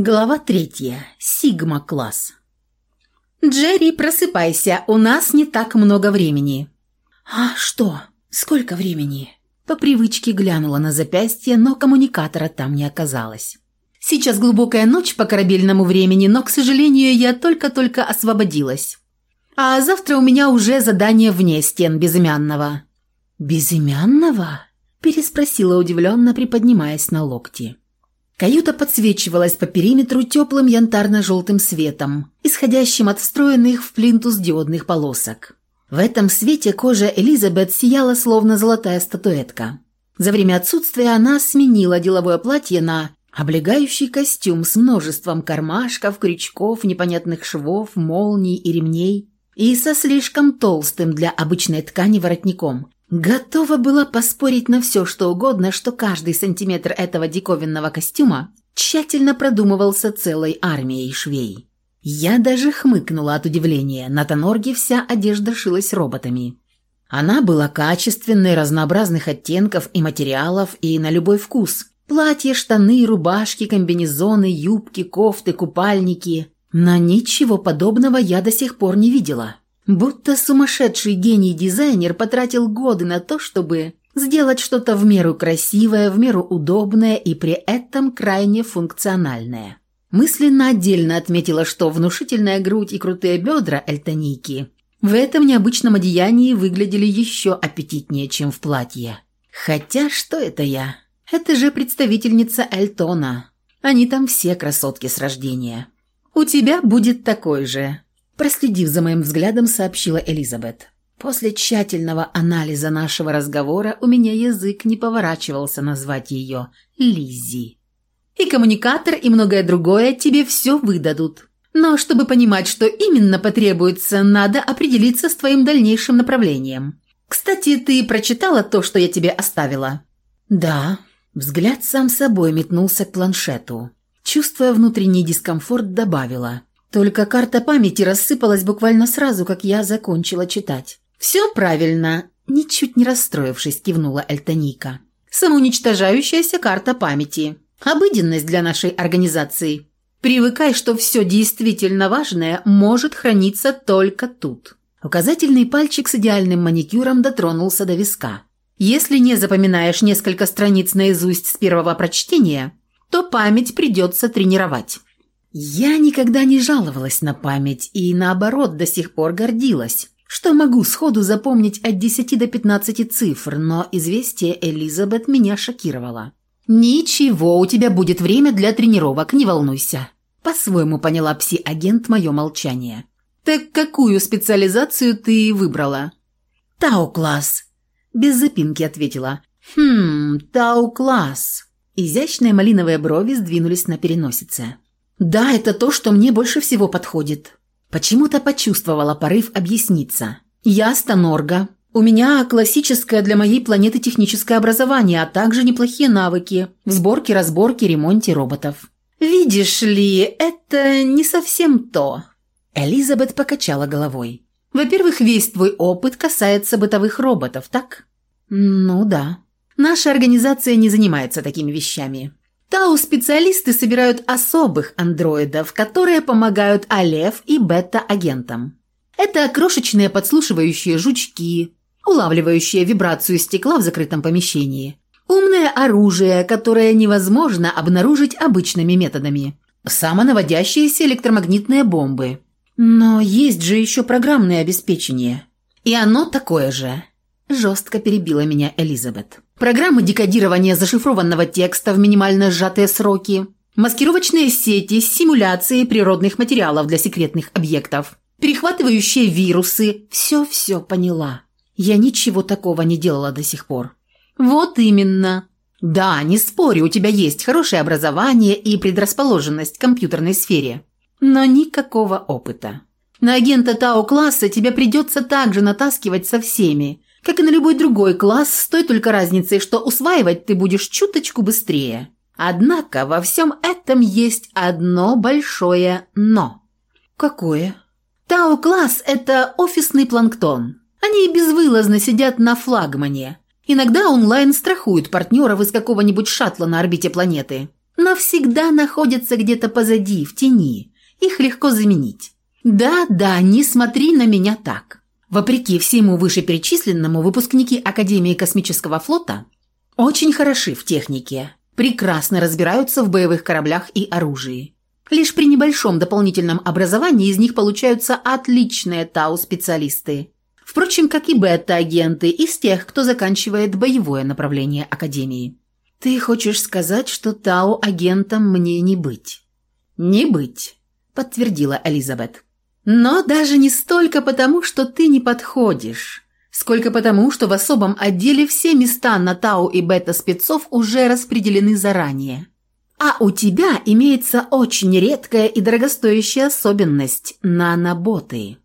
Глава третья. Сигма-класс. «Джерри, просыпайся, у нас не так много времени». «А что? Сколько времени?» По привычке глянула на запястье, но коммуникатора там не оказалось. «Сейчас глубокая ночь по корабельному времени, но, к сожалению, я только-только освободилась. А завтра у меня уже задание вне стен безымянного». «Безымянного?» – переспросила удивленно, приподнимаясь на локти. Каюта подсвечивалась по периметру теплым янтарно-желтым светом, исходящим от встроенных в плинтус диодных полосок. В этом свете кожа Элизабет сияла словно золотая статуэтка. За время отсутствия она сменила деловое платье на облегающий костюм с множеством кармашков, крючков, непонятных швов, молний и ремней и со слишком толстым для обычной ткани воротником, Готова была поспорить на все, что угодно, что каждый сантиметр этого диковинного костюма тщательно продумывался целой армией швей. Я даже хмыкнула от удивления. На Тонорге вся одежда шилась роботами. Она была качественной, разнообразных оттенков и материалов, и на любой вкус. Платья, штаны, рубашки, комбинезоны, юбки, кофты, купальники. Но ничего подобного я до сих пор не видела. Будто сумасшедший гений-дизайнер потратил годы на то, чтобы сделать что-то в меру красивое, в меру удобное и при этом крайне функциональное. Мысленно отдельно отметила, что внушительная грудь и крутые бедра эльтоники в этом необычном одеянии выглядели еще аппетитнее, чем в платье. Хотя что это я? Это же представительница Эльтона. Они там все красотки с рождения. У тебя будет такой же, Проследив за моим взглядом, сообщила Элизабет. После тщательного анализа нашего разговора у меня язык не поворачивался назвать ее Лиззи. И коммуникатор, и многое другое тебе все выдадут. Но чтобы понимать, что именно потребуется, надо определиться с твоим дальнейшим направлением. Кстати, ты прочитала то, что я тебе оставила? Да. Взгляд сам собой метнулся к планшету. Чувствуя внутренний дискомфорт, добавила. Только карта памяти рассыпалась буквально сразу, как я закончила читать. «Все правильно», – ничуть не расстроившись, кивнула Эльтоника. «Самоуничтожающаяся карта памяти. Обыденность для нашей организации. Привыкай, что все действительно важное может храниться только тут». Указательный пальчик с идеальным маникюром дотронулся до виска. «Если не запоминаешь несколько страниц наизусть с первого прочтения, то память придется тренировать». Я никогда не жаловалась на память и, наоборот, до сих пор гордилась, что могу сходу запомнить от 10 до 15 цифр, но известие Элизабет меня шокировало. «Ничего, у тебя будет время для тренировок, не волнуйся», – по-своему поняла пси-агент мое молчание. «Так какую специализацию ты выбрала?» «Тау-класс», – без запинки ответила. «Хм, Тау-класс». Изящные малиновые брови сдвинулись на переносице. «Да, это то, что мне больше всего подходит». Почему-то почувствовала порыв объясниться. «Я Станорга. У меня классическое для моей планеты техническое образование, а также неплохие навыки в сборке, разборке, ремонте роботов». «Видишь ли, это не совсем то». Элизабет покачала головой. «Во-первых, весь твой опыт касается бытовых роботов, так?» «Ну да. Наша организация не занимается такими вещами. Тау-специалисты собирают особых андроидов, которые помогают Алеф и бета-агентам. Это крошечные подслушивающие жучки, улавливающие вибрацию стекла в закрытом помещении. Умное оружие, которое невозможно обнаружить обычными методами. Самонаводящиеся электромагнитные бомбы. Но есть же еще программное обеспечение. И оно такое же. Жестко перебила меня Элизабет. Программы декодирования зашифрованного текста в минимально сжатые сроки, маскировочные сети с симуляцией природных материалов для секретных объектов, перехватывающие вирусы. Все-все поняла. Я ничего такого не делала до сих пор. Вот именно. Да, не спорю, у тебя есть хорошее образование и предрасположенность к компьютерной сфере, но никакого опыта. На агента Тау-класса тебе придется также натаскивать со всеми, как и на любой другой класс, с той только разницей, что усваивать ты будешь чуточку быстрее. Однако во всем этом есть одно большое «но». Какое? Тау-класс – это офисный планктон. Они безвылазно сидят на флагмане. Иногда онлайн страхуют партнеров из какого-нибудь шаттла на орбите планеты. но всегда находятся где-то позади, в тени. Их легко заменить. Да-да, не смотри на меня так. Вопреки всему вышеперечисленному, выпускники Академии космического флота очень хороши в технике, прекрасно разбираются в боевых кораблях и оружии. Лишь при небольшом дополнительном образовании из них получаются отличные тау-специалисты. Впрочем, как и бета-агенты из тех, кто заканчивает боевое направление Академии. «Ты хочешь сказать, что тау-агентом мне не быть?» «Не быть», — подтвердила Элизабет. «Но даже не столько потому, что ты не подходишь, сколько потому, что в особом отделе все места на тау и бета-спецов уже распределены заранее. А у тебя имеется очень редкая и дорогостоящая особенность – наноботы».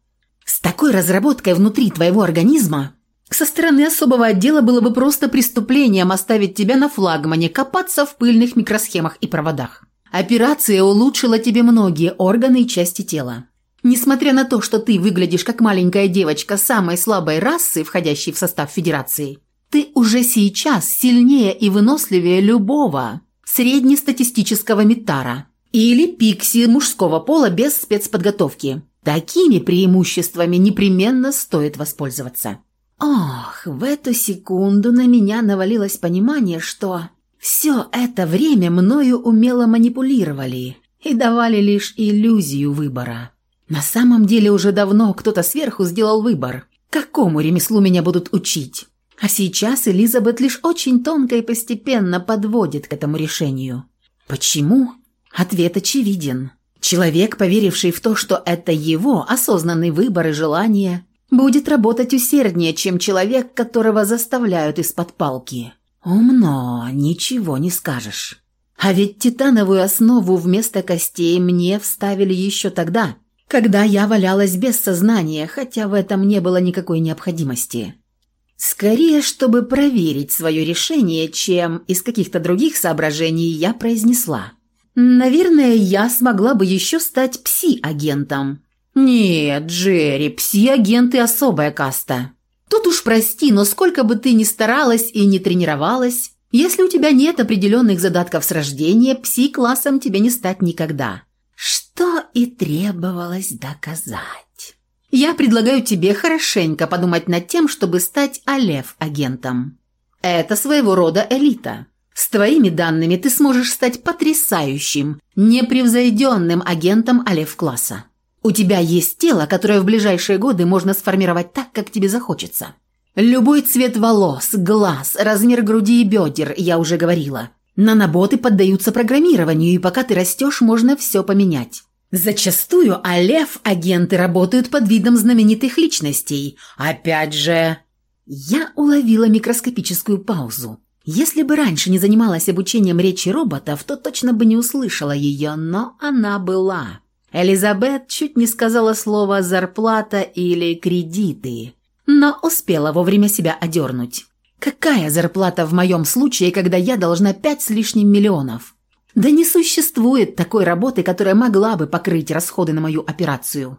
С такой разработкой внутри твоего организма со стороны особого отдела было бы просто преступлением оставить тебя на флагмане, копаться в пыльных микросхемах и проводах. Операция улучшила тебе многие органы и части тела. Несмотря на то, что ты выглядишь как маленькая девочка самой слабой расы, входящей в состав Федерации, ты уже сейчас сильнее и выносливее любого среднестатистического метара или пикси мужского пола без спецподготовки. Такими преимуществами непременно стоит воспользоваться. Ох, в эту секунду на меня навалилось понимание, что все это время мною умело манипулировали и давали лишь иллюзию выбора. На самом деле уже давно кто-то сверху сделал выбор, какому ремеслу меня будут учить. А сейчас Элизабет лишь очень тонко и постепенно подводит к этому решению. Почему? Ответ очевиден. Человек, поверивший в то, что это его осознанный выбор и желание, будет работать усерднее, чем человек, которого заставляют из-под палки. Умно, ничего не скажешь. А ведь титановую основу вместо костей мне вставили еще тогда, когда я валялась без сознания, хотя в этом не было никакой необходимости. Скорее, чтобы проверить свое решение, чем из каких-то других соображений я произнесла – Наверное, я смогла бы еще стать пси-агентом. Нет, Джерри, пси-агенты особая каста. Тут уж прости, но сколько бы ты ни старалась и не тренировалась, если у тебя нет определенных задатков с рождения, пси-классом тебе не стать никогда. И требовалось доказать. Я предлагаю тебе хорошенько подумать над тем, чтобы стать Алев-агентом. Это своего рода элита. С твоими данными ты сможешь стать потрясающим, непревзойденным агентом Алев-класса. У тебя есть тело, которое в ближайшие годы можно сформировать так, как тебе захочется. Любой цвет волос, глаз, размер груди и бедер, я уже говорила. Наноботы поддаются программированию, и пока ты растешь, можно все поменять. Зачастую Алев-агенты работают под видом знаменитых личностей. Опять же... Я уловила микроскопическую паузу. Если бы раньше не занималась обучением речи роботов, то точно бы не услышала ее, но она была. Элизабет чуть не сказала слово «зарплата» или «кредиты», но успела вовремя себя одернуть. Какая зарплата в моем случае, когда я должна пять с лишним миллионов? Да не существует такой работы, которая могла бы покрыть расходы на мою операцию.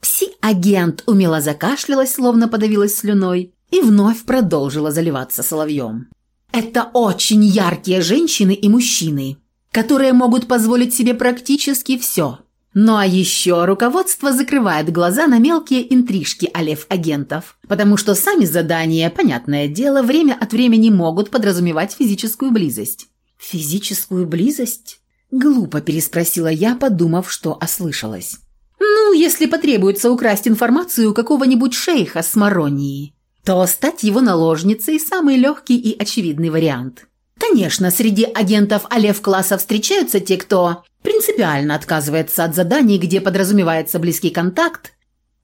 Пси-агент умело закашлялась, словно подавилась слюной, и вновь продолжила заливаться соловьем. Это очень яркие женщины и мужчины, которые могут позволить себе практически все. Ну а еще руководство закрывает глаза на мелкие интрижки алев-агентов, потому что сами задания, понятное дело, время от времени могут подразумевать физическую близость. «Физическую близость?» Глупо переспросила я, подумав, что ослышалась. «Ну, если потребуется украсть информацию у какого-нибудь шейха с Маронии то стать его наложницей – самый легкий и очевидный вариант. Конечно, среди агентов Алев-класса встречаются те, кто принципиально отказывается от заданий, где подразумевается близкий контакт,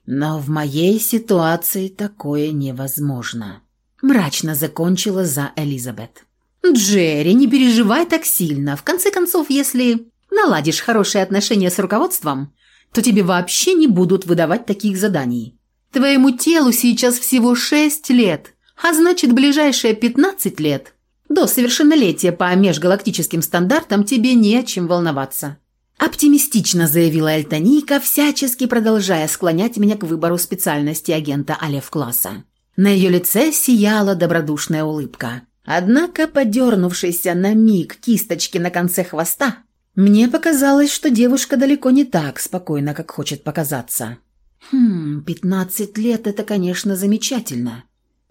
но в моей ситуации такое невозможно. Мрачно закончила за Элизабет. «Джерри, не переживай так сильно. В конце концов, если наладишь хорошие отношения с руководством, то тебе вообще не будут выдавать таких заданий. Твоему телу сейчас всего шесть лет, а значит, ближайшие пятнадцать лет. До совершеннолетия по межгалактическим стандартам тебе не о чем волноваться». Оптимистично заявила Эльтонийка, всячески продолжая склонять меня к выбору специальности агента Алев-класса. На ее лице сияла добродушная улыбка. Однако, подернувшейся на миг кисточки на конце хвоста, мне показалось, что девушка далеко не так спокойна, как хочет показаться. Хм, пятнадцать лет – это, конечно, замечательно.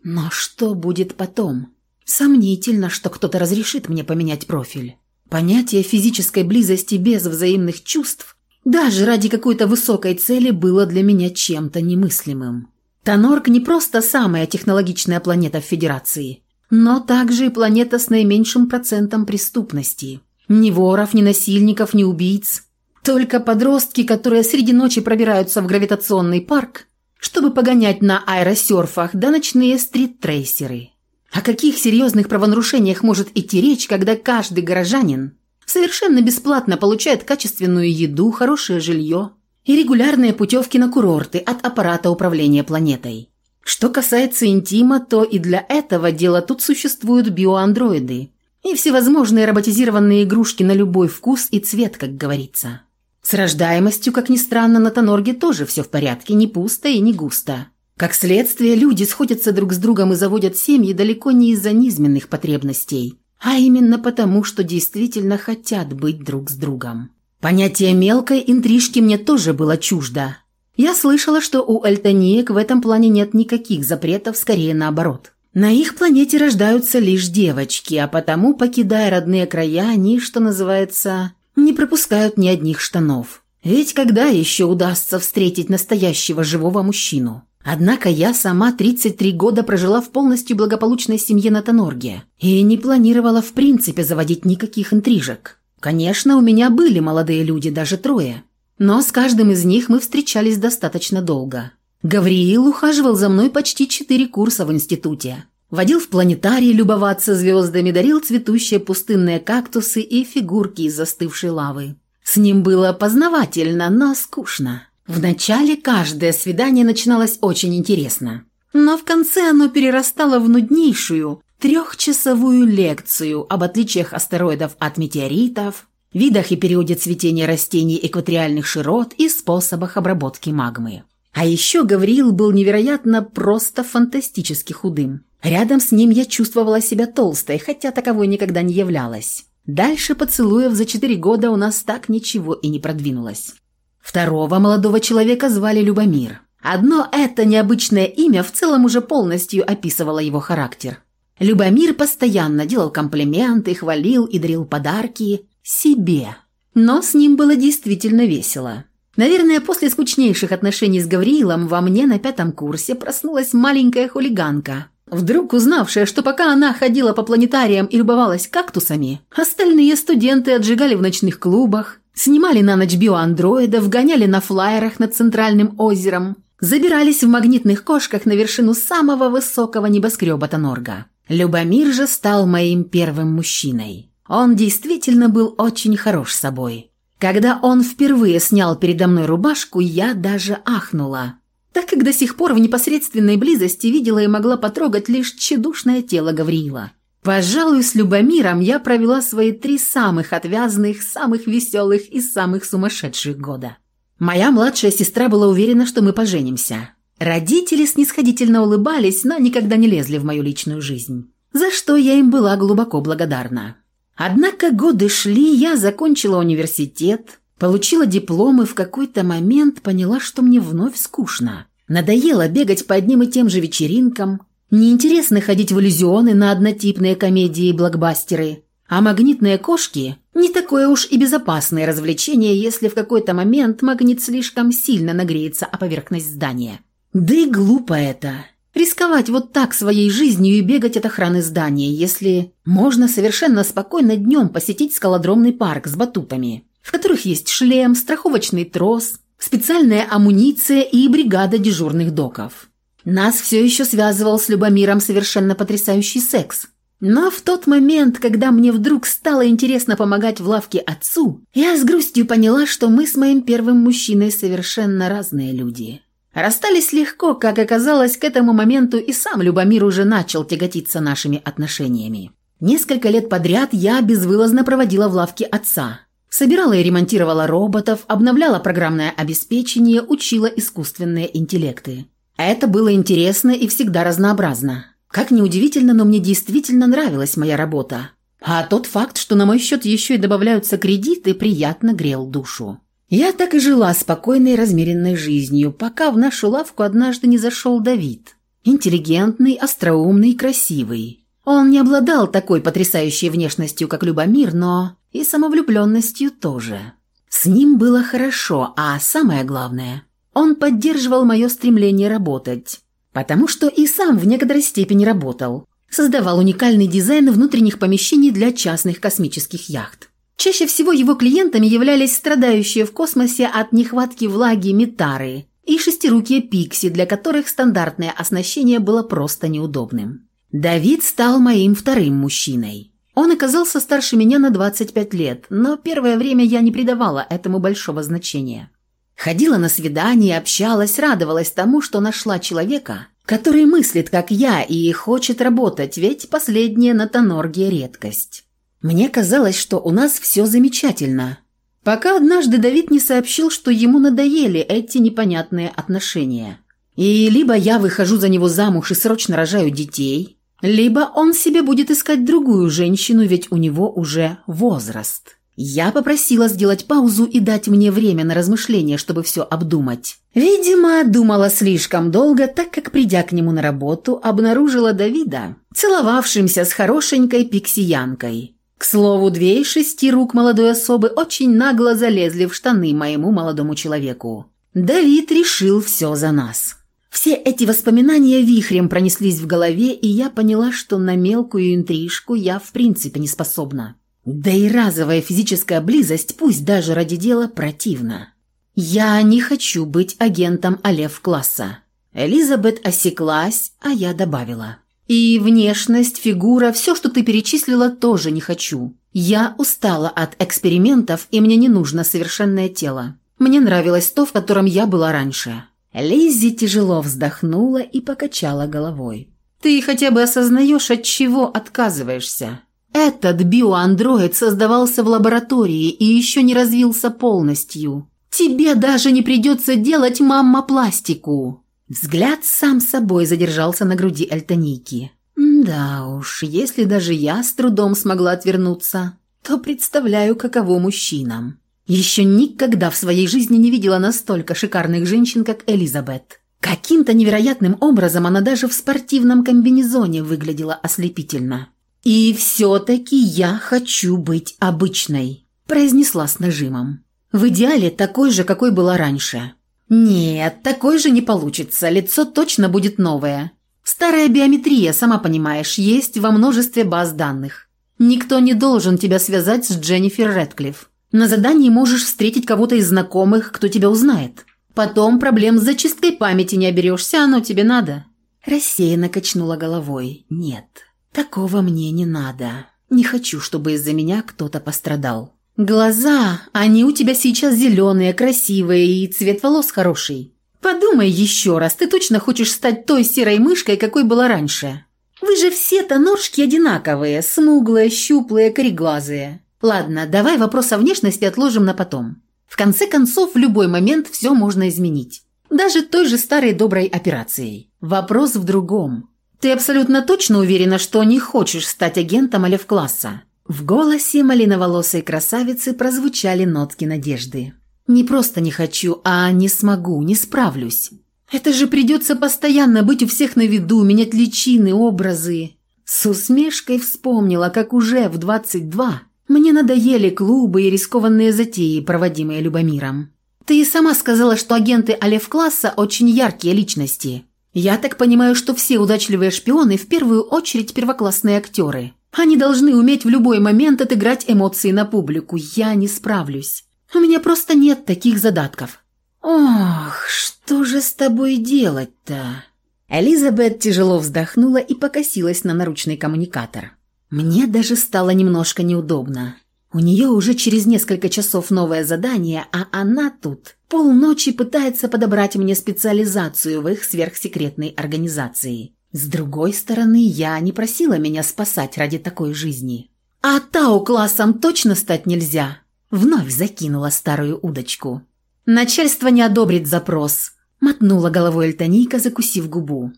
Но что будет потом? Сомнительно, что кто-то разрешит мне поменять профиль. Понятие физической близости без взаимных чувств даже ради какой-то высокой цели было для меня чем-то немыслимым. Тонорг не просто самая технологичная планета в Федерации, но также и планета с наименьшим процентом преступности. Ни воров, ни насильников, ни убийц. Только подростки, которые среди ночи пробираются в гравитационный парк, чтобы погонять на аэросерфах, да ночные стрит-трейсеры. О каких серьезных правонарушениях может идти речь, когда каждый горожанин совершенно бесплатно получает качественную еду, хорошее жилье и регулярные путевки на курорты от аппарата управления планетой. Что касается интима, то и для этого дела тут существуют биоандроиды и всевозможные роботизированные игрушки на любой вкус и цвет, как говорится. С рождаемостью, как ни странно, на Тонорге тоже все в порядке, не пусто и не густо. Как следствие, люди сходятся друг с другом и заводят семьи далеко не из-за низменных потребностей, а именно потому, что действительно хотят быть друг с другом. Понятие мелкой интрижки мне тоже было чуждо. Я слышала, что у альтаниек в этом плане нет никаких запретов, скорее наоборот. На их планете рождаются лишь девочки, а потому, покидая родные края, они, что называется, не пропускают ни одних штанов. Ведь когда еще удастся встретить настоящего живого мужчину? Однако я сама 33 года прожила в полностью благополучной семье на Тонорге и не планировала в принципе заводить никаких интрижек. Конечно, у меня были молодые люди, даже трое. Но с каждым из них мы встречались достаточно долго. Гавриил ухаживал за мной почти четыре курса в институте. Водил в планетарий любоваться звездами, дарил цветущие пустынные кактусы и фигурки из застывшей лавы. С ним было познавательно, но скучно. Вначале каждое свидание начиналось очень интересно, но в конце оно перерастало в нуднейшую трехчасовую лекцию об отличиях астероидов от метеоритов, видах и периоде цветения растений экваториальных широт и способах обработки магмы. А еще Гавриил был невероятно просто фантастически худым. Рядом с ним я чувствовала себя толстой, хотя таковой никогда не являлась. Дальше поцелуев за четыре года у нас так ничего и не продвинулось. Второго молодого человека звали Любомир. Одно это необычное имя в целом уже полностью описывало его характер. Любомир постоянно делал комплименты, хвалил и дарил подарки себе. Но с ним было действительно весело. Наверное, после скучнейших отношений с Гавриилом во мне на пятом курсе проснулась маленькая хулиганка. Вдруг узнавшая, что пока она ходила по планетариям и любовалась кактусами, остальные студенты отжигали в ночных клубах, Снимали на ночь биоандроидов, гоняли на флайерах над центральным озером, забирались в магнитных кошках на вершину самого высокого небоскреба Тонорга. Любомир же стал моим первым мужчиной. Он действительно был очень хорош собой. Когда он впервые снял передо мной рубашку, я даже ахнула, так как до сих пор в непосредственной близости видела и могла потрогать лишь тщедушное тело Гавриила. Пожалуй, с Любомиром я провела свои три самых отвязных, самых веселых и самых сумасшедших года. Моя младшая сестра была уверена, что мы поженимся. Родители снисходительно улыбались, но никогда не лезли в мою личную жизнь, за что я им была глубоко благодарна. Однако годы шли, я закончила университет, получила диплом и в какой-то момент поняла, что мне вновь скучно. Надоело бегать по одним и тем же вечеринкам, Неинтересно ходить в иллюзионы на однотипные комедии и блокбастеры. А магнитные кошки – не такое уж и безопасное развлечение, если в какой-то момент магнит слишком сильно нагреется о поверхность здания. Да и глупо это. Рисковать вот так своей жизнью и бегать от охраны здания, если можно совершенно спокойно днем посетить скалодромный парк с батутами, в которых есть шлем, страховочный трос, специальная амуниция и бригада дежурных доков. Нас все еще связывал с Любомиром совершенно потрясающий секс. Но в тот момент, когда мне вдруг стало интересно помогать в лавке отцу, я с грустью поняла, что мы с моим первым мужчиной совершенно разные люди. Расстались легко, как оказалось, к этому моменту и сам Любомир уже начал тяготиться нашими отношениями. Несколько лет подряд я безвылазно проводила в лавке отца. Собирала и ремонтировала роботов, обновляла программное обеспечение, учила искусственные интеллекты. Это было интересно и всегда разнообразно. Как ни удивительно, но мне действительно нравилась моя работа. А тот факт, что на мой счет еще и добавляются кредиты, приятно грел душу. Я так и жила спокойной, размеренной жизнью, пока в нашу лавку однажды не зашел Давид. Интеллигентный, остроумный, красивый. Он не обладал такой потрясающей внешностью, как Любомир, но и самовлюбленностью тоже. С ним было хорошо, а самое главное, он поддерживал мое стремление работать, потому что и сам в некоторой степени работал. Создавал уникальный дизайн внутренних помещений для частных космических яхт. Чаще всего его клиентами являлись страдающие в космосе от нехватки влаги метары и шестирукие пикси, для которых стандартное оснащение было просто неудобным. Давид стал моим вторым мужчиной. Он оказался старше меня на 25 лет, но первое время я не придавала этому большого значения. Ходила на свидания, общалась, радовалась тому, что нашла человека, который мыслит, как я, и хочет работать, ведь последняя на Тонорге редкость. Мне казалось, что у нас все замечательно. Пока однажды Давид не сообщил, что ему надоели эти непонятные отношения. И либо я выхожу за него замуж и срочно рожаю детей, либо он себе будет искать другую женщину, ведь у него уже возраст. Я попросила сделать паузу и дать мне время на размышление, чтобы все обдумать. Видимо, думала слишком долго, так как, придя к нему на работу, обнаружила Давида, целовавшимся с хорошенькой пиксиянкой. К слову, две из шести рук молодой особы очень нагло залезли в штаны моему молодому человеку. Давид решил все за нас. Все эти воспоминания вихрем пронеслись в голове, и я поняла, что на мелкую интрижку я в принципе не способна. Да и разовая физическая близость, пусть даже ради дела, противна. Я не хочу быть агентом Алев-класса. Элизабет осеклась, а я добавила. И внешность, фигура, все, что ты перечислила, тоже не хочу. Я устала от экспериментов, и мне не нужно совершенное тело. Мне нравилось то, в котором я была раньше». Лиззи тяжело вздохнула и покачала головой. «Ты хотя бы осознаешь, от чего отказываешься? Этот биоандроид создавался в лаборатории и еще не развился полностью. Тебе даже не придется делать маммопластику. Взгляд сам собой задержался на груди Альтаники. «Да уж, если даже я с трудом смогла отвернуться, то представляю, каково мужчинам. Еще никогда в своей жизни не видела настолько шикарных женщин, как Элизабет. Каким-то невероятным образом она даже в спортивном комбинезоне выглядела ослепительно. «И все-таки я хочу быть обычной», – произнесла с нажимом. «В идеале такой же, какой была раньше. «Нет, такой же не получится, лицо точно будет новое. Старая биометрия, сама понимаешь, есть во множестве баз данных. Никто не должен тебя связать с Дженнифер Рэдклифф. На задании можешь встретить кого-то из знакомых, кто тебя узнает. Потом проблем с зачисткой памяти не оберешься, оно тебе надо». Рассеянно качнула головой. «Нет, такого мне не надо. Не хочу, чтобы из-за меня кто-то пострадал». «Глаза, они у тебя сейчас зеленые, красивые и цвет волос хороший. Подумай еще раз, ты точно хочешь стать той серой мышкой, какой была раньше? Вы же все-то ножки одинаковые, смуглые, щуплые, кореглазые. Ладно, давай вопрос о внешности отложим на потом. В конце концов, в любой момент все можно изменить. Даже той же старой доброй операцией. Вопрос в другом. Ты абсолютно точно уверена, что не хочешь стать агентом Алев-класса?» В голосе малиноволосой красавицы прозвучали нотки надежды. «Не просто не хочу, а не смогу, не справлюсь. Это же придется постоянно быть у всех на виду, менять личины, образы». С усмешкой вспомнила, как уже в 22 мне надоели клубы и рискованные затеи, проводимые Любомиром. «Ты и сама сказала, что агенты Алев-класса очень яркие личности. Я так понимаю, что все удачливые шпионы в первую очередь первоклассные актеры». Они должны уметь в любой момент отыграть эмоции на публику. Я не справлюсь. У меня просто нет таких задатков. Ох, что же с тобой делать-то? Элизабет тяжело вздохнула и покосилась на наручный коммуникатор. Мне даже стало немножко неудобно. У нее уже через несколько часов новое задание, а она тут полночи пытается подобрать мне специализацию в их сверхсекретной организации. С другой стороны, я не просила меня спасать ради такой жизни. А Тау-классом точно стать нельзя. Вновь закинула старую удочку. Начальство не одобрит запрос. Мотнула головой Эльтонийка, закусив губу.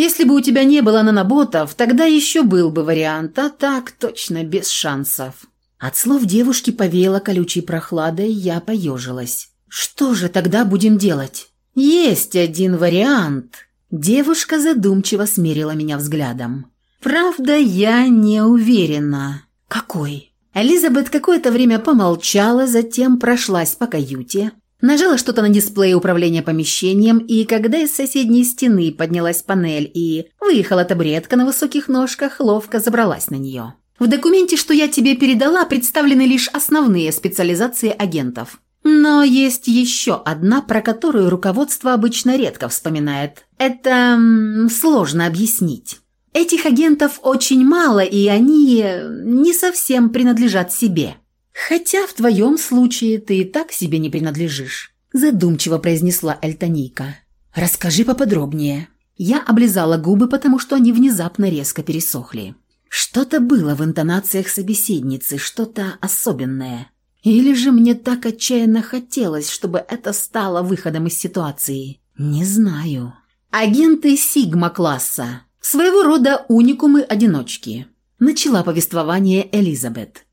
Если бы у тебя не было наноботов, тогда еще был бы вариант, а так точно без шансов». От слов девушки повеяло колючей прохладой, я поежилась. «Что же тогда будем делать?» «Есть один вариант». Девушка задумчиво смерила меня взглядом. «Правда, я не уверена». «Какой?» Элизабет какое-то время помолчала, затем прошлась по каюте, нажала что-то на дисплее управления помещением, и когда из соседней стены поднялась панель и выехала табуретка на высоких ножках, ловко забралась на нее. В документе, что я тебе передала, представлены лишь основные специализации агентов. Но есть еще одна, про которую руководство обычно редко вспоминает. Это сложно объяснить. Этих агентов очень мало, и они не совсем принадлежат себе. Хотя в твоем случае ты и так себе не принадлежишь, задумчиво произнесла Эльтонийка. Расскажи поподробнее. Я облизала губы, потому что они внезапно резко пересохли. Что-то было в интонациях собеседницы, что-то особенное. Или же мне так отчаянно хотелось, чтобы это стало выходом из ситуации? Не знаю. Агенты Сигма-класса. Своего рода уникумы-одиночки. Начала повествование Элизабет.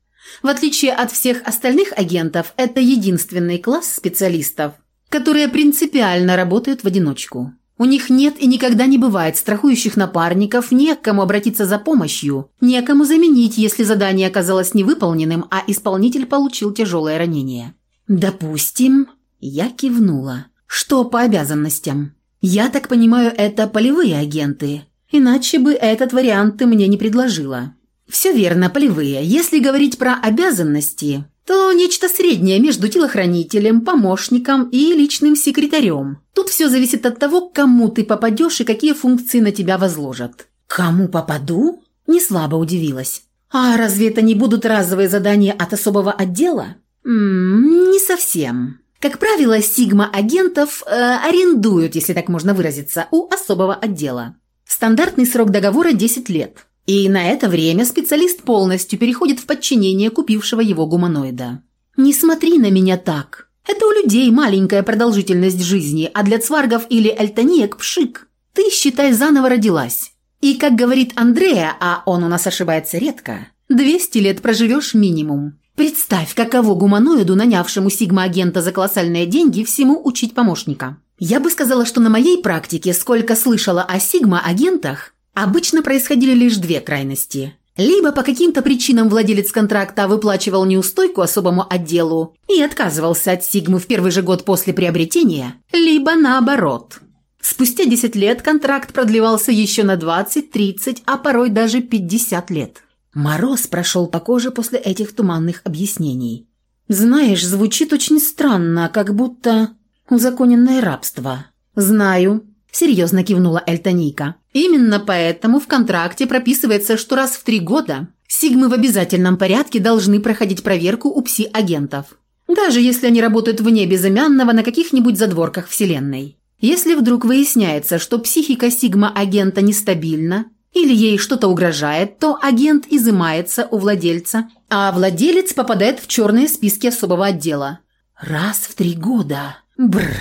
В отличие от всех остальных агентов, это единственный класс специалистов, которые принципиально работают в одиночку. У них нет и никогда не бывает страхующих напарников, не к кому обратиться за помощью, не к кому заменить, если задание оказалось невыполненным, а исполнитель получил тяжелое ранение. «Допустим...» Я кивнула. «Что по обязанностям?» «Я так понимаю, это полевые агенты. Иначе бы этот вариант ты мне не предложила». «Все верно, полевые. Если говорить про обязанности, то нечто среднее между телохранителем, помощником и личным секретарем. Тут все зависит от того, к кому ты попадешь и какие функции на тебя возложат. «Кому попаду?» – не слабо удивилась. «А разве это не будут разовые задания от особого отдела?» «Ммм, не совсем. Как правило, сигма-агентов э, арендуют, если так можно выразиться, у особого отдела. Стандартный срок договора 10 лет. И на это время специалист полностью переходит в подчинение купившего его гуманоида. «Не смотри на меня так. Это у людей маленькая продолжительность жизни, а для цваргов или эльтониек пшик. Ты, считай, заново родилась. И, как говорит Андрея, а он у нас ошибается редко, 200 лет проживешь минимум. Представь, каково гуманоиду, нанявшему сигма-агента за колоссальные деньги, всему учить помощника. Я бы сказала, что на моей практике, сколько слышала о сигма-агентах, Обычно происходили лишь две крайности. Либо по каким-то причинам владелец контракта выплачивал неустойку особому отделу и отказывался от Сигмы в первый же год после приобретения, либо наоборот. Спустя 10 лет контракт продлевался еще на 20, 30, а порой даже 50 лет. Мороз прошел по коже после этих туманных объяснений. «Знаешь, звучит очень странно, как будто узаконенное рабство». «Знаю», – серьезно кивнула Эльтоника. Именно поэтому в контракте прописывается, что раз в три года Сигмы в обязательном порядке должны проходить проверку у пси-агентов. Даже если они работают вне безымянного на каких-нибудь задворках Вселенной. Если вдруг выясняется, что психика Сигма-агента нестабильна, или ей что-то угрожает, то агент изымается у владельца, а владелец попадает в черные списки особого отдела. Раз в три года. Бр.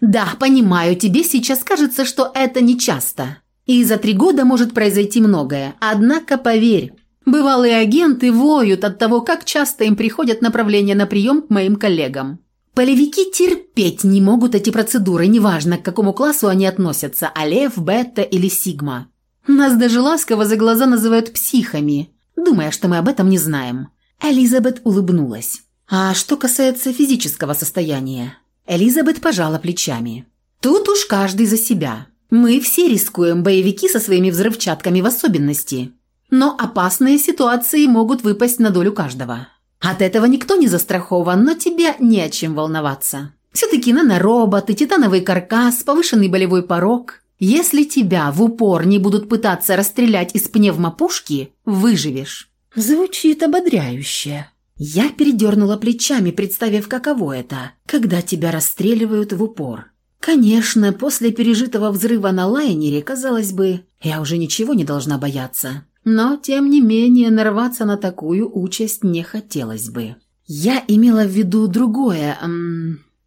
Да, понимаю, тебе сейчас кажется, что это нечасто. И за три года может произойти многое. Однако, поверь, бывалые агенты воют от того, как часто им приходят направления на прием к моим коллегам. Полевики терпеть не могут эти процедуры, неважно, к какому классу они относятся – алеф, бета или сигма. Нас даже ласково за глаза называют психами, думая, что мы об этом не знаем. Элизабет улыбнулась. А что касается физического состояния? Элизабет пожала плечами. Тут уж каждый за себя. Мы все рискуем, боевики со своими взрывчатками в особенности. Но опасные ситуации могут выпасть на долю каждого. От этого никто не застрахован, но тебе не о чем волноваться. Все-таки нанороботы, титановый каркас, повышенный болевой порог. Если тебя в упор не будут пытаться расстрелять из пневмопушки, выживешь. Звучит ободряюще. Я передернула плечами, представив, каково это, когда тебя расстреливают в упор. Конечно, после пережитого взрыва на лайнере, казалось бы, я уже ничего не должна бояться. Но, тем не менее, нарваться на такую участь не хотелось бы. Я имела в виду другое.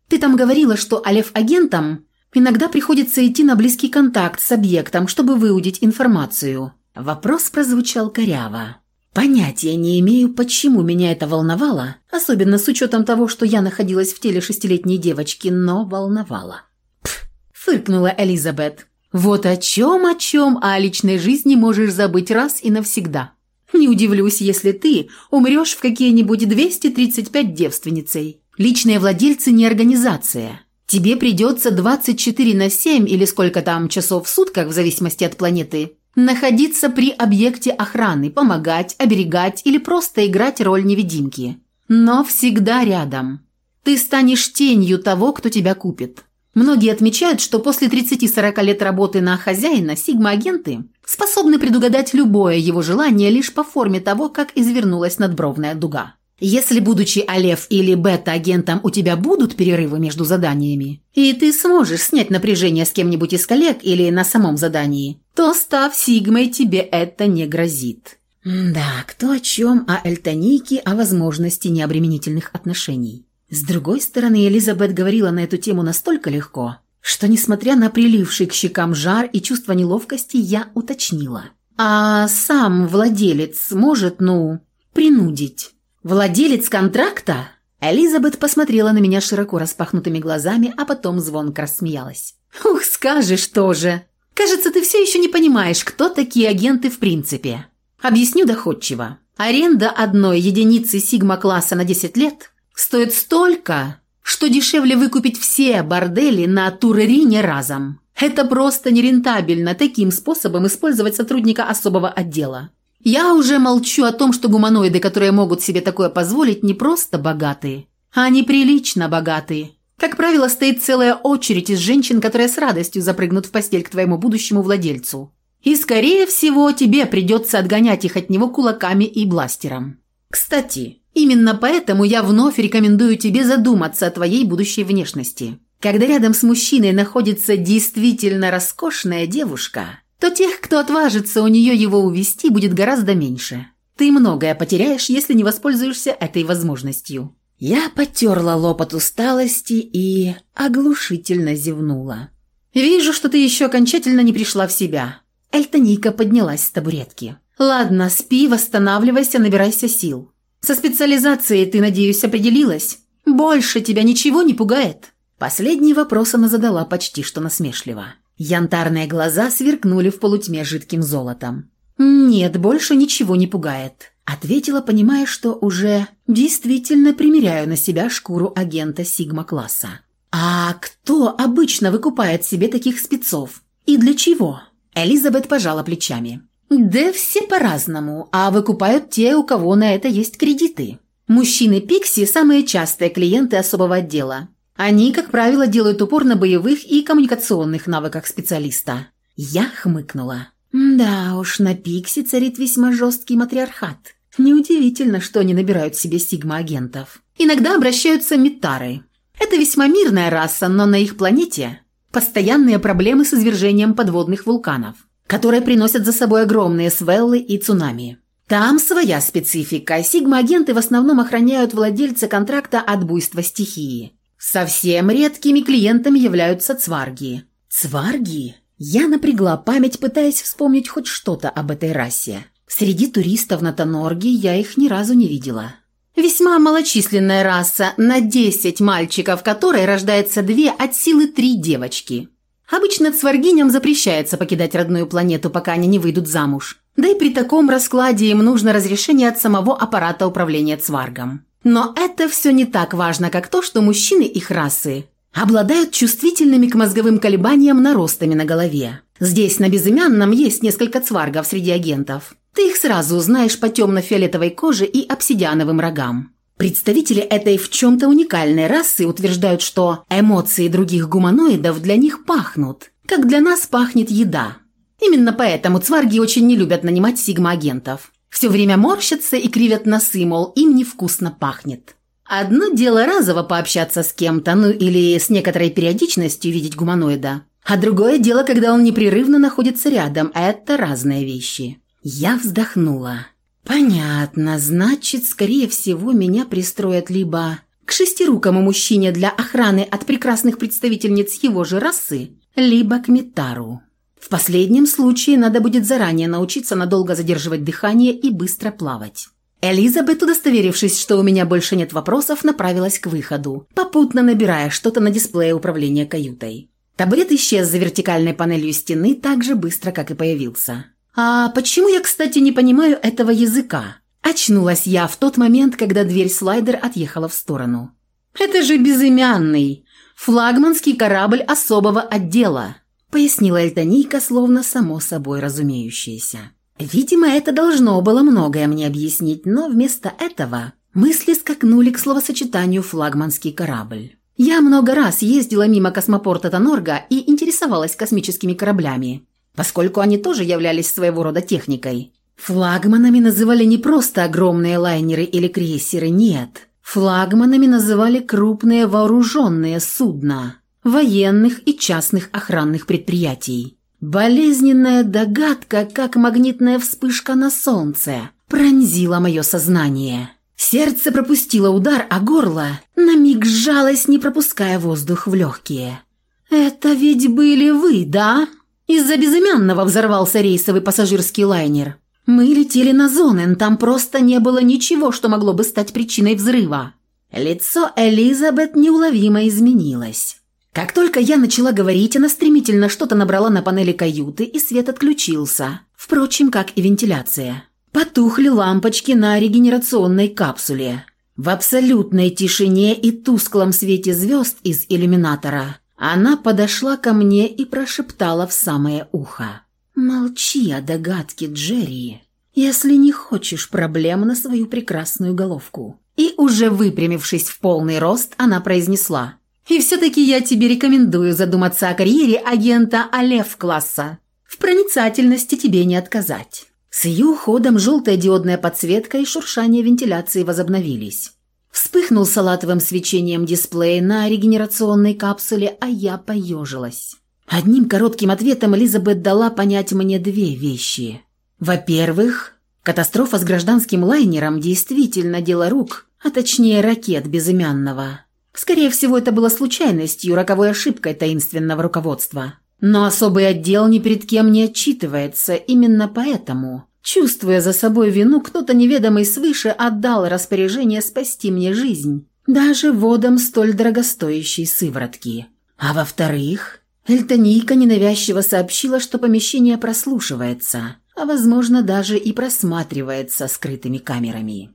Ты там говорила, что Алев агентам Иногда приходится идти на близкий контакт с объектом, чтобы выудить информацию. Вопрос прозвучал коряво. Понятия не имею, почему меня это волновало, особенно с учетом того, что я находилась в теле шестилетней девочки, но волновало. Пф, фыркнула Элизабет. Вот о чем, о чем, а о личной жизни можешь забыть раз и навсегда. Не удивлюсь, если ты умрешь в какие-нибудь 235 девственницей. Личные владельцы не организация. Тебе придется 24 на 7 или сколько там часов в сутках, в зависимости от планеты, находиться при объекте охраны, помогать, оберегать или просто играть роль невидимки. Но всегда рядом. Ты станешь тенью того, кто тебя купит. Многие отмечают, что после 30-40 лет работы на хозяина сигма-агенты способны предугадать любое его желание лишь по форме того, как извернулась надбровная дуга. Если, будучи Алев или Бета-агентом, у тебя будут перерывы между заданиями, и ты сможешь снять напряжение с кем-нибудь из коллег или на самом задании, то, став Сигмой, тебе это не грозит. Да, кто о чем, а Эльтоники о возможности необременительных отношений. С другой стороны, Элизабет говорила на эту тему настолько легко, что, несмотря на приливший к щекам жар и чувство неловкости, я уточнила. А сам владелец может, ну, принудить. Владелец контракта? Элизабет посмотрела на меня широко распахнутыми глазами, а потом звонко рассмеялась. «Ух, скажешь тоже! Кажется, ты все еще не понимаешь, кто такие агенты в принципе. Объясню доходчиво. Аренда одной единицы сигма-класса на 10 лет стоит столько, что дешевле выкупить все бордели на Турерине разом. Это просто нерентабельно таким способом использовать сотрудника особого отдела. Я уже молчу о том, что гуманоиды, которые могут себе такое позволить, не просто богатые, а неприлично богатые. Как правило, стоит целая очередь из женщин, которые с радостью запрыгнут в постель к твоему будущему владельцу. И, скорее всего, тебе придется отгонять их от него кулаками и бластером. Кстати, Именно поэтому я вновь рекомендую тебе задуматься о твоей будущей внешности. Когда рядом с мужчиной находится действительно роскошная девушка, то тех, кто отважится у нее его увести, будет гораздо меньше. Ты многое потеряешь, если не воспользуешься этой возможностью. Я потерла лоб от усталости и оглушительно зевнула. «Вижу, что ты еще окончательно не пришла в себя». Эльтоника поднялась с табуретки. «Ладно, спи, восстанавливайся, набирайся сил. Со специализацией ты, надеюсь, определилась? Больше тебя ничего не пугает?» Последний вопрос она задала почти что насмешливо. Янтарные глаза сверкнули в полутьме жидким золотом. «Нет, больше ничего не пугает», — ответила, понимая, что уже действительно примеряю на себя шкуру агента Сигма-класса. «А кто обычно выкупает себе таких спецов? И для чего?» Элизабет пожала плечами. Да все по-разному, а выкупают те, у кого на это есть кредиты. Мужчины Пикси – самые частые клиенты особого отдела. Они, как правило, делают упор на боевых и коммуникационных навыках специалиста. Я хмыкнула. Да уж, на Пикси царит весьма жесткий матриархат. Неудивительно, что они набирают себе сигма-агентов. Иногда обращаются метары. Это весьма мирная раса, но на их планете постоянные проблемы с извержением подводных вулканов которые приносят за собой огромные свеллы и цунами. Там своя специфика. Сигма-агенты в основном охраняют владельца контракта от буйства стихии. Совсем редкими клиентами являются цварги. Цварги? Я напрягла память, пытаясь вспомнить хоть что-то об этой расе. Среди туристов на Тонорге я их ни разу не видела. Весьма малочисленная раса, на 10 мальчиков которой рождается две от силы три девочки. Обычно цваргиням запрещается покидать родную планету, пока они не выйдут замуж. Да и при таком раскладе им нужно разрешение от самого аппарата управления цваргом. Но это все не так важно, как то, что мужчины их расы обладают чувствительными к мозговым колебаниям наростами на голове. Здесь на безымянном есть несколько цваргов среди агентов. Ты их сразу узнаешь по темно-фиолетовой коже и обсидиановым рогам. Представители этой в чем-то уникальной расы утверждают, что эмоции других гуманоидов для них пахнут, как для нас пахнет еда. Именно поэтому цварги очень не любят нанимать сигма-агентов. Все время морщатся и кривят носы, мол, им невкусно пахнет. Одно дело разово пообщаться с кем-то, ну или с некоторой периодичностью видеть гуманоида. А другое дело, когда он непрерывно находится рядом. Это разные вещи. Я вздохнула. «Понятно. Значит, скорее всего, меня пристроят либо к шестирукому мужчине для охраны от прекрасных представительниц его же расы, либо к Митару. В последнем случае надо будет заранее научиться надолго задерживать дыхание и быстро плавать. Элизабет, удостоверившись, что у меня больше нет вопросов, направилась к выходу, попутно набирая что-то на дисплее управления каютой. Табурет исчез за вертикальной панелью стены так же быстро, как и появился. «А почему я, кстати, не понимаю этого языка?» Очнулась я в тот момент, когда дверь слайдер отъехала в сторону. «Это же безымянный, флагманский корабль особого отдела», пояснила Эльтонийка, словно само собой разумеющееся. Видимо, это должно было многое мне объяснить, но вместо этого мысли скакнули к словосочетанию «флагманский корабль». Я много раз ездила мимо космопорта Тонорга и интересовалась космическими кораблями, поскольку они тоже являлись своего рода техникой. Флагманами называли не просто огромные лайнеры или крейсеры, нет. Флагманами называли крупные вооруженные судна, военных и частных охранных предприятий. Болезненная догадка, как магнитная вспышка на солнце, пронзила мое сознание. Сердце пропустило удар, а горло на миг сжалось, не пропуская воздух в легкие. «Это ведь были вы, да?» Из-за безымянного взорвался рейсовый пассажирский лайнер. Мы летели на Зонен, там просто не было ничего, что могло бы стать причиной взрыва. Лицо Элизабет неуловимо изменилось. Как только я начала говорить, она стремительно что-то набрала на панели каюты, и свет отключился. Впрочем, как и вентиляция. Потухли лампочки на регенерационной капсуле. В абсолютной тишине и тусклом свете звезд из иллюминатора она подошла ко мне и прошептала в самое ухо. «Молчи о догадке, Джерри, если не хочешь проблем на свою прекрасную головку». И уже выпрямившись в полный рост, она произнесла. «И все-таки я тебе рекомендую задуматься о карьере агента Алев-класса. В проницательности тебе не отказать». С ее уходом желтая диодная подсветка и шуршание вентиляции возобновились. Вспыхнул салатовым свечением дисплей на регенерационной капсуле, а я поежилась. Одним коротким ответом Элизабет дала понять мне две вещи. Во-первых, катастрофа с гражданским лайнером действительно дело рук, а точнее ракет безымянного. Скорее всего, это было случайностью, роковой ошибкой таинственного руководства. Но особый отдел ни перед кем не отчитывается, именно поэтому, чувствуя за собой вину, кто-то неведомый свыше отдал распоряжение спасти мне жизнь, даже водом столь дорогостоящей сыворотки. А во-вторых, Эльтонийка ненавязчиво сообщила, что помещение прослушивается, а возможно даже и просматривается скрытыми камерами.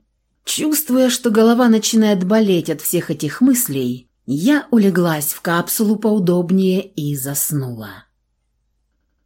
Чувствуя, что голова начинает болеть от всех этих мыслей, я улеглась в капсулу поудобнее и заснула.